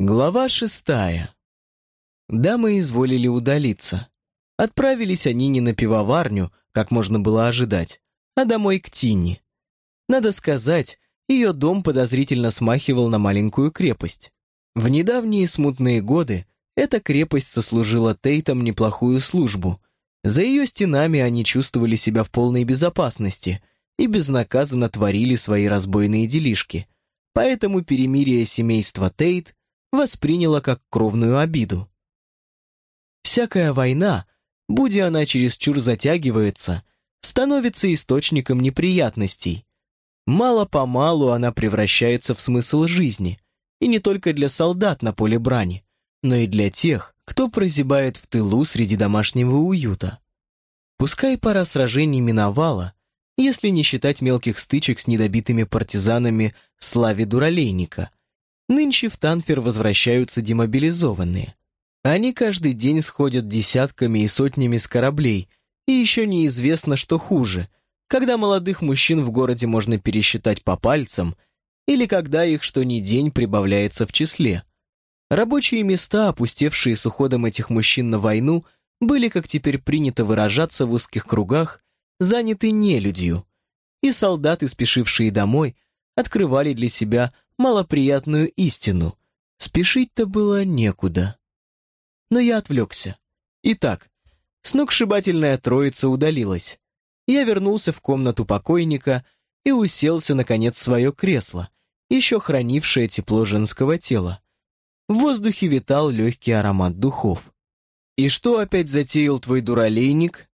Глава шестая. Дамы изволили удалиться. Отправились они не на пивоварню, как можно было ожидать, а домой к Тинни. Надо сказать, ее дом подозрительно смахивал на маленькую крепость. В недавние смутные годы эта крепость сослужила Тейтам неплохую службу. За ее стенами они чувствовали себя в полной безопасности и безнаказанно творили свои разбойные делишки. Поэтому перемирие семейства Тейт восприняло как кровную обиду. Всякая война, будь она чересчур затягивается, становится источником неприятностей. Мало-помалу она превращается в смысл жизни, и не только для солдат на поле брани, но и для тех, кто прозябает в тылу среди домашнего уюта. Пускай пора сражений миновала, если не считать мелких стычек с недобитыми партизанами Слави Дуралейника, нынче в Танфер возвращаются демобилизованные. Они каждый день сходят десятками и сотнями с кораблей, и еще неизвестно, что хуже, когда молодых мужчин в городе можно пересчитать по пальцам, или когда их что ни день прибавляется в числе. Рабочие места, опустевшие с уходом этих мужчин на войну, были, как теперь принято выражаться в узких кругах, заняты нелюдью, и солдаты, спешившие домой, открывали для себя малоприятную истину. Спешить-то было некуда но я отвлекся. Итак, сногсшибательная троица удалилась. Я вернулся в комнату покойника и уселся, наконец, в свое кресло, еще хранившее тепло женского тела. В воздухе витал легкий аромат духов. «И что опять затеял твой дуралейник?»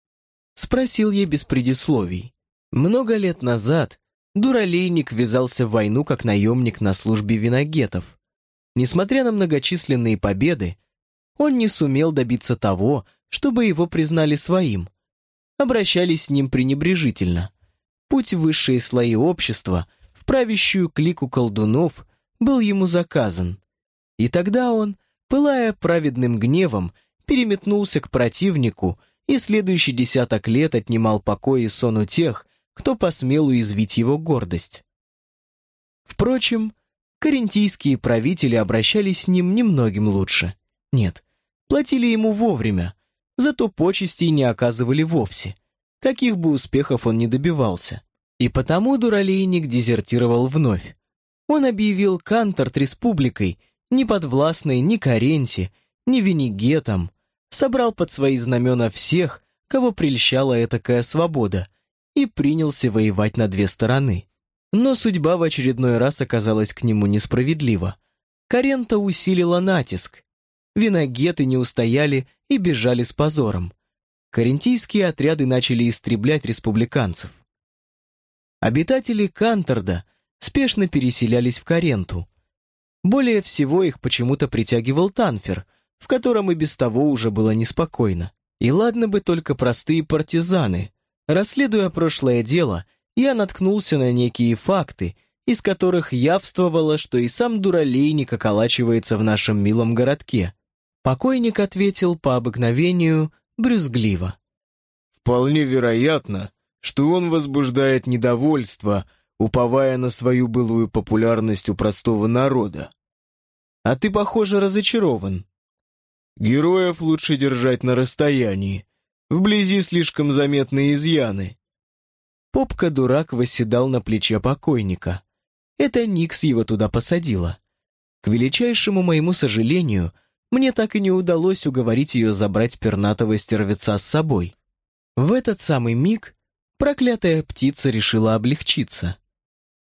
Спросил я без предисловий. Много лет назад дуралейник ввязался в войну как наемник на службе виногетов. Несмотря на многочисленные победы, он не сумел добиться того, чтобы его признали своим. Обращались с ним пренебрежительно. Путь в высшие слои общества, в правящую клику колдунов, был ему заказан. И тогда он, пылая праведным гневом, переметнулся к противнику и следующий десяток лет отнимал покой и сон у тех, кто посмел уязвить его гордость. Впрочем, карентийские правители обращались с ним немногим лучше. Нет, платили ему вовремя, зато почестей не оказывали вовсе, каких бы успехов он не добивался. И потому дуралейник дезертировал вновь. Он объявил Канторт республикой, не подвластной ни Каренте, ни Венегетам, собрал под свои знамена всех, кого прельщала этакая свобода, и принялся воевать на две стороны. Но судьба в очередной раз оказалась к нему несправедлива. Карента усилила натиск, виногеты не устояли и бежали с позором. Карентийские отряды начали истреблять республиканцев. Обитатели Канторда спешно переселялись в Каренту. Более всего их почему-то притягивал Танфер, в котором и без того уже было неспокойно. И ладно бы только простые партизаны. Расследуя прошлое дело, я наткнулся на некие факты, из которых явствовало, что и сам дуралейник околачивается в нашем милом городке. Покойник ответил по обыкновению брюзгливо. «Вполне вероятно, что он возбуждает недовольство, уповая на свою былую популярность у простого народа. А ты, похоже, разочарован. Героев лучше держать на расстоянии. Вблизи слишком заметные изъяны». Попка-дурак восседал на плече покойника. Это Никс его туда посадила. К величайшему моему сожалению — мне так и не удалось уговорить ее забрать пернатого стервеца с собой. В этот самый миг проклятая птица решила облегчиться.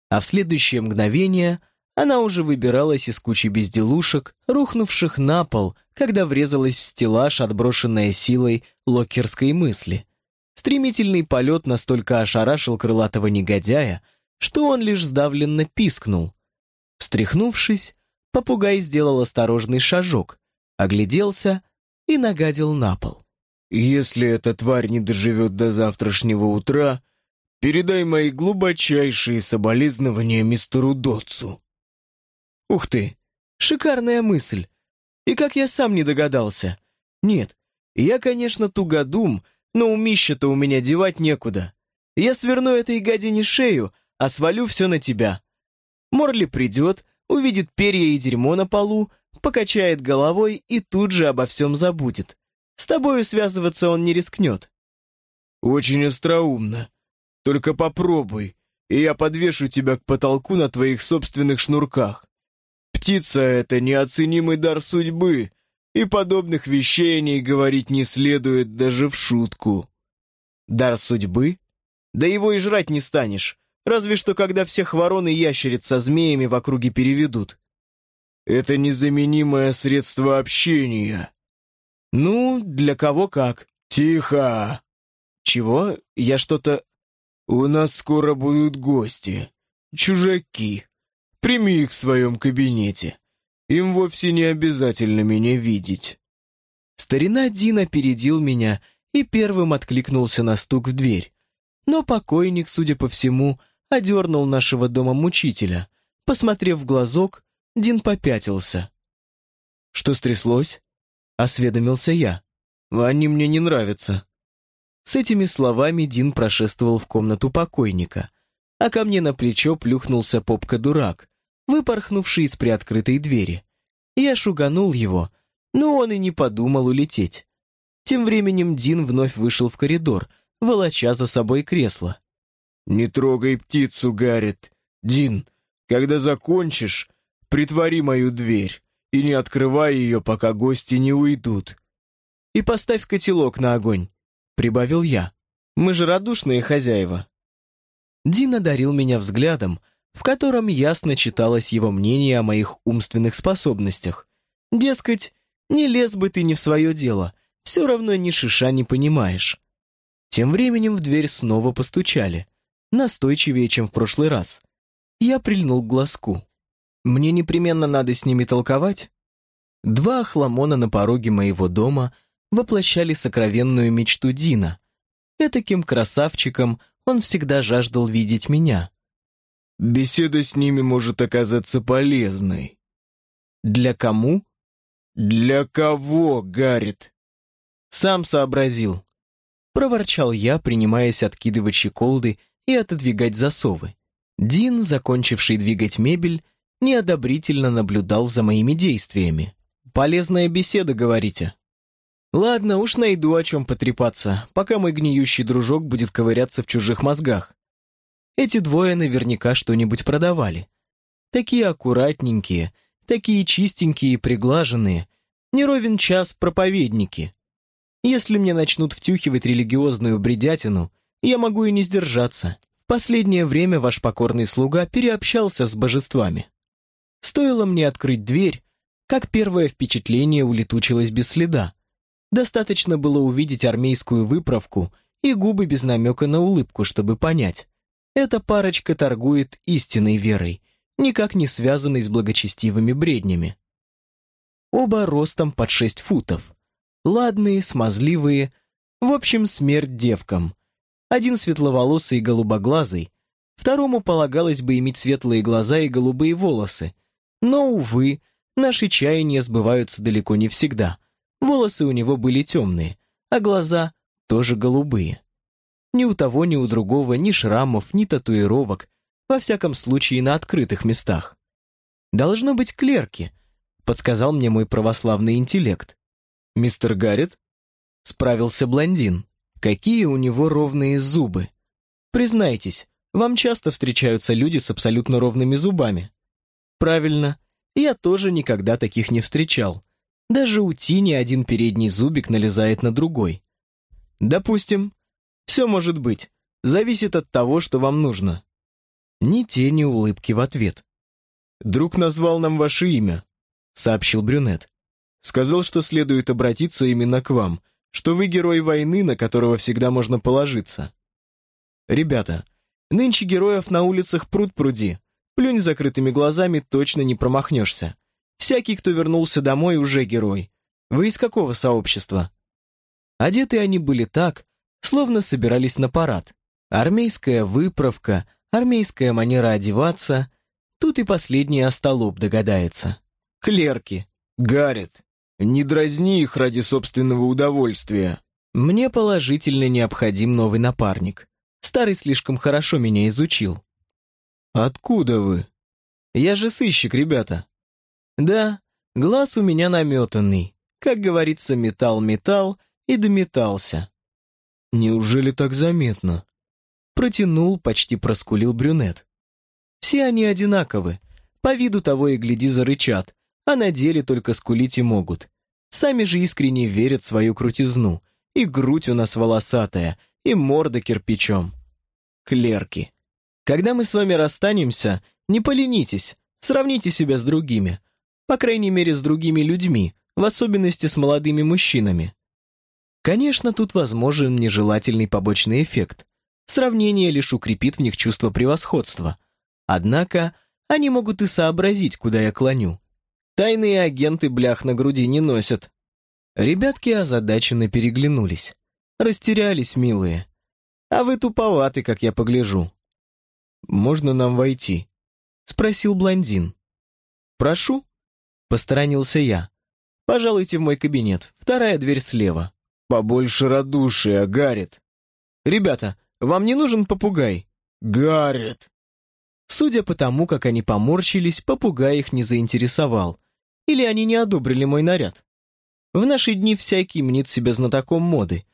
А в следующее мгновение она уже выбиралась из кучи безделушек, рухнувших на пол, когда врезалась в стеллаж, отброшенная силой локерской мысли. Стремительный полет настолько ошарашил крылатого негодяя, что он лишь сдавленно пискнул. Встряхнувшись, попугай сделал осторожный шажок, огляделся и нагадил на пол. «Если эта тварь не доживет до завтрашнего утра, передай мои глубочайшие соболезнования мистеру Дотсу». «Ух ты! Шикарная мысль! И как я сам не догадался! Нет, я, конечно, тугодум, но умище-то у меня девать некуда. Я сверну этой гадине шею, а свалю все на тебя. Морли придет, увидит перья и дерьмо на полу, покачает головой и тут же обо всем забудет. С тобою связываться он не рискнет. Очень остроумно. Только попробуй, и я подвешу тебя к потолку на твоих собственных шнурках. Птица — это неоценимый дар судьбы, и подобных ней говорить не следует даже в шутку. Дар судьбы? Да его и жрать не станешь, разве что когда всех ворон и ящериц со змеями в округе переведут. Это незаменимое средство общения. Ну, для кого как. Тихо! Чего? Я что-то... У нас скоро будут гости. Чужаки. Прими их в своем кабинете. Им вовсе не обязательно меня видеть. Старина Дин опередил меня и первым откликнулся на стук в дверь. Но покойник, судя по всему, одернул нашего дома мучителя. Посмотрев в глазок, Дин попятился. «Что стряслось?» — осведомился я. «Они мне не нравятся». С этими словами Дин прошествовал в комнату покойника, а ко мне на плечо плюхнулся попка-дурак, выпорхнувший из приоткрытой двери. Я шуганул его, но он и не подумал улететь. Тем временем Дин вновь вышел в коридор, волоча за собой кресло. «Не трогай птицу, Гаррет. Дин, когда закончишь, притвори мою дверь и не открывай ее, пока гости не уйдут». «И поставь котелок на огонь», прибавил я. «Мы же радушные хозяева». Дин одарил меня взглядом, в котором ясно читалось его мнение о моих умственных способностях. Дескать, не лез бы ты не в свое дело, все равно ни шиша не понимаешь. Тем временем в дверь снова постучали, настойчивее, чем в прошлый раз. Я прильнул к глазку. Мне непременно надо с ними толковать. Два охламона на пороге моего дома — воплощали сокровенную мечту Дина. Этаким красавчиком он всегда жаждал видеть меня. Беседа с ними может оказаться полезной. Для кому? Для кого, Гаррит? Сам сообразил. Проворчал я, принимаясь откидывать щеколды и отодвигать засовы. Дин, закончивший двигать мебель, неодобрительно наблюдал за моими действиями. «Полезная беседа, говорите?» Ладно, уж найду о чем потрепаться, пока мой гниющий дружок будет ковыряться в чужих мозгах. Эти двое наверняка что-нибудь продавали. Такие аккуратненькие, такие чистенькие и приглаженные. Не ровен час проповедники. Если мне начнут втюхивать религиозную бредятину, я могу и не сдержаться. В последнее время ваш покорный слуга переобщался с божествами. Стоило мне открыть дверь, как первое впечатление улетучилось без следа. Достаточно было увидеть армейскую выправку и губы без намека на улыбку, чтобы понять. Эта парочка торгует истинной верой, никак не связанной с благочестивыми бреднями. Оба ростом под шесть футов. Ладные, смазливые, в общем, смерть девкам. Один светловолосый и голубоглазый, второму полагалось бы иметь светлые глаза и голубые волосы. Но, увы, наши чаяния сбываются далеко не всегда – Волосы у него были темные, а глаза тоже голубые. Ни у того, ни у другого ни шрамов, ни татуировок, во всяком случае на открытых местах. «Должно быть клерки», — подсказал мне мой православный интеллект. «Мистер Гаррет?» — справился блондин. «Какие у него ровные зубы!» «Признайтесь, вам часто встречаются люди с абсолютно ровными зубами?» «Правильно, я тоже никогда таких не встречал. Даже у Тини один передний зубик налезает на другой. Допустим, все может быть, зависит от того, что вам нужно. Ни тени улыбки в ответ. «Друг назвал нам ваше имя», — сообщил брюнет. «Сказал, что следует обратиться именно к вам, что вы герой войны, на которого всегда можно положиться». «Ребята, нынче героев на улицах пруд-пруди. Плюнь закрытыми глазами, точно не промахнешься. Всякий, кто вернулся домой, уже герой. Вы из какого сообщества? Одеты они были так, словно собирались на парад. Армейская выправка, армейская манера одеваться. Тут и последний остолоп догадается. Клерки. Гаррет, не дразни их ради собственного удовольствия. Мне положительно необходим новый напарник. Старый слишком хорошо меня изучил. Откуда вы? Я же сыщик, ребята. Да, Глаз у меня наметанный. Как говорится, металл-металл и дометался. Неужели так заметно? Протянул, почти проскулил брюнет. Все они одинаковы. По виду того и гляди зарычат, а на деле только скулить и могут. Сами же искренне верят в свою крутизну. И грудь у нас волосатая, и морда кирпичом. Клерки. Когда мы с вами расстанемся, не поленитесь, сравните себя с другими. По крайней мере, с другими людьми, в особенности с молодыми мужчинами. Конечно, тут возможен нежелательный побочный эффект. Сравнение лишь укрепит в них чувство превосходства. Однако они могут и сообразить, куда я клоню. Тайные агенты блях на груди не носят. Ребятки озадаченно переглянулись. Растерялись, милые. А вы туповаты, как я погляжу. «Можно нам войти?» — спросил блондин. «Прошу», — посторонился я. «Пожалуйте в мой кабинет, вторая дверь слева». «Побольше радушия, Гаррит!» «Ребята, вам не нужен попугай?» «Гаррит!» Судя по тому, как они поморщились, попугай их не заинтересовал. Или они не одобрили мой наряд. В наши дни всякий мнит себя знатоком моды.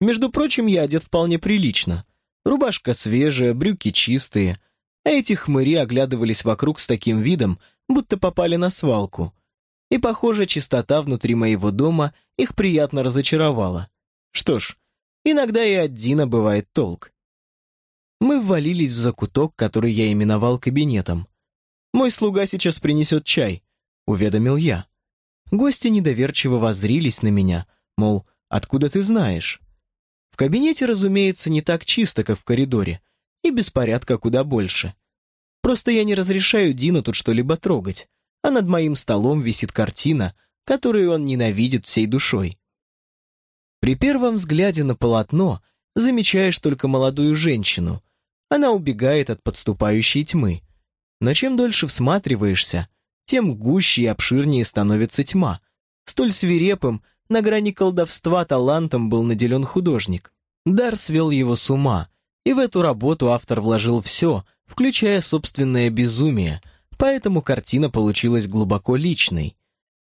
Между прочим, я одет вполне прилично. Рубашка свежая, брюки чистые. А эти хмыри оглядывались вокруг с таким видом, будто попали на свалку. И, похоже, чистота внутри моего дома их приятно разочаровала. Что ж, иногда и от Дина бывает толк. Мы ввалились в закуток, который я именовал кабинетом. «Мой слуга сейчас принесет чай», — уведомил я. Гости недоверчиво воззрились на меня, мол, откуда ты знаешь? В кабинете, разумеется, не так чисто, как в коридоре, и беспорядка куда больше. Просто я не разрешаю Дину тут что-либо трогать, а над моим столом висит картина, которую он ненавидит всей душой. При первом взгляде на полотно замечаешь только молодую женщину. Она убегает от подступающей тьмы. Но чем дольше всматриваешься, тем гуще и обширнее становится тьма. Столь свирепым, на грани колдовства талантом был наделен художник. Дар свел его с ума, и в эту работу автор вложил все, включая собственное безумие, поэтому картина получилась глубоко личной.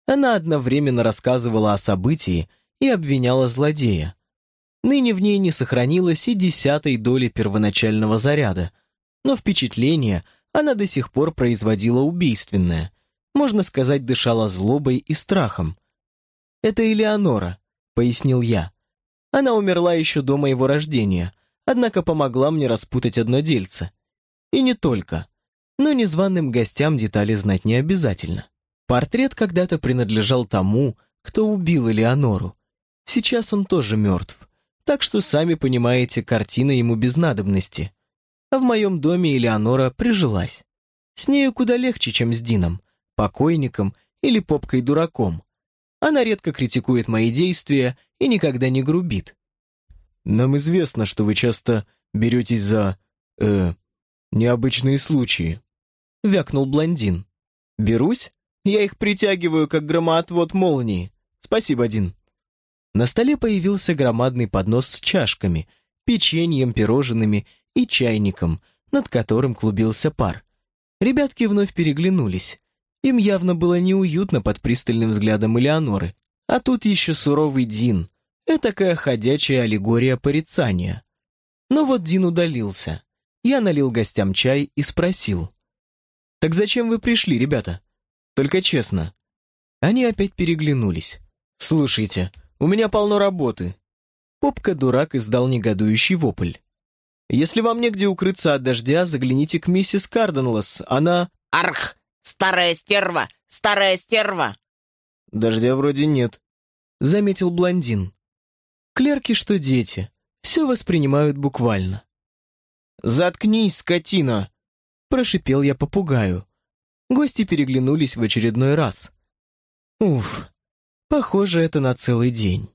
Она одновременно рассказывала о событии и обвиняла злодея. Ныне в ней не сохранилось и десятой доли первоначального заряда, но впечатление она до сих пор производила убийственное. Можно сказать, дышала злобой и страхом. «Это Элеонора», — пояснил я. Она умерла еще до моего рождения, однако помогла мне распутать одно дельце. И не только. Но незваным гостям детали знать не обязательно. Портрет когда-то принадлежал тому, кто убил Элеонору. Сейчас он тоже мертв. Так что, сами понимаете, картина ему без надобности. А в моем доме Элеонора прижилась. С нею куда легче, чем с Дином, покойником или попкой-дураком. Она редко критикует мои действия и никогда не грубит. Нам известно, что вы часто беретесь за... э... необычные случаи. Вякнул блондин. Берусь? Я их притягиваю, как громоотвод молнии. Спасибо, Дин. На столе появился громадный поднос с чашками, печеньем, пирожными и чайником, над которым клубился пар. Ребятки вновь переглянулись. Им явно было неуютно под пристальным взглядом Элеоноры. А тут еще суровый Дин. Этакая ходячая аллегория порицания. Но вот Дин удалился. Я налил гостям чай и спросил. «Так зачем вы пришли, ребята? Только честно». Они опять переглянулись. «Слушайте, у меня полно работы». Попка-дурак издал негодующий вопль. «Если вам негде укрыться от дождя, загляните к миссис Карденлас. Она...» «Арх! Старая стерва! Старая стерва!» «Дождя вроде нет», — заметил блондин. «Клерки, что дети, все воспринимают буквально». «Заткнись, скотина!» — прошипел я попугаю. Гости переглянулись в очередной раз. Уф, похоже, это на целый день.